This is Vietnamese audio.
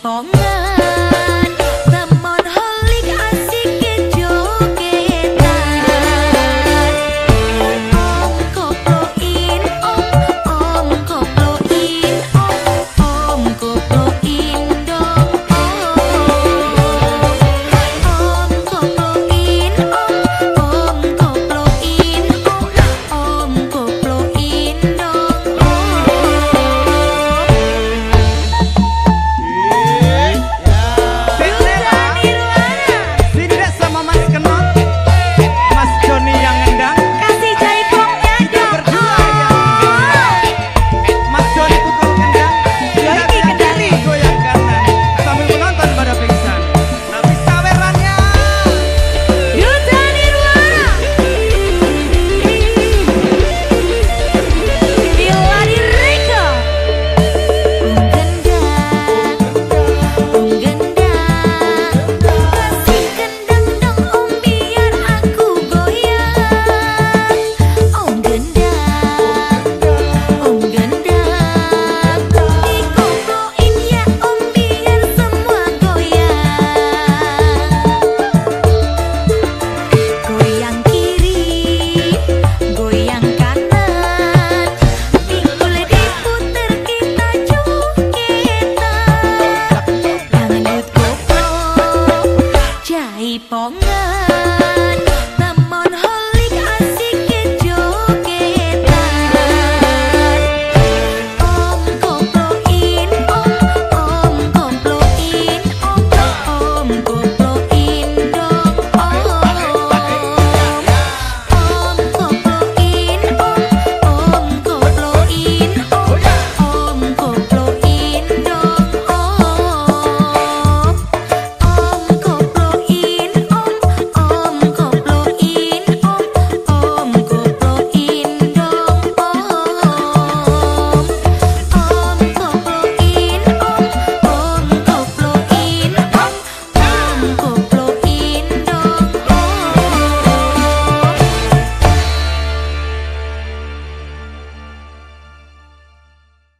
pong 女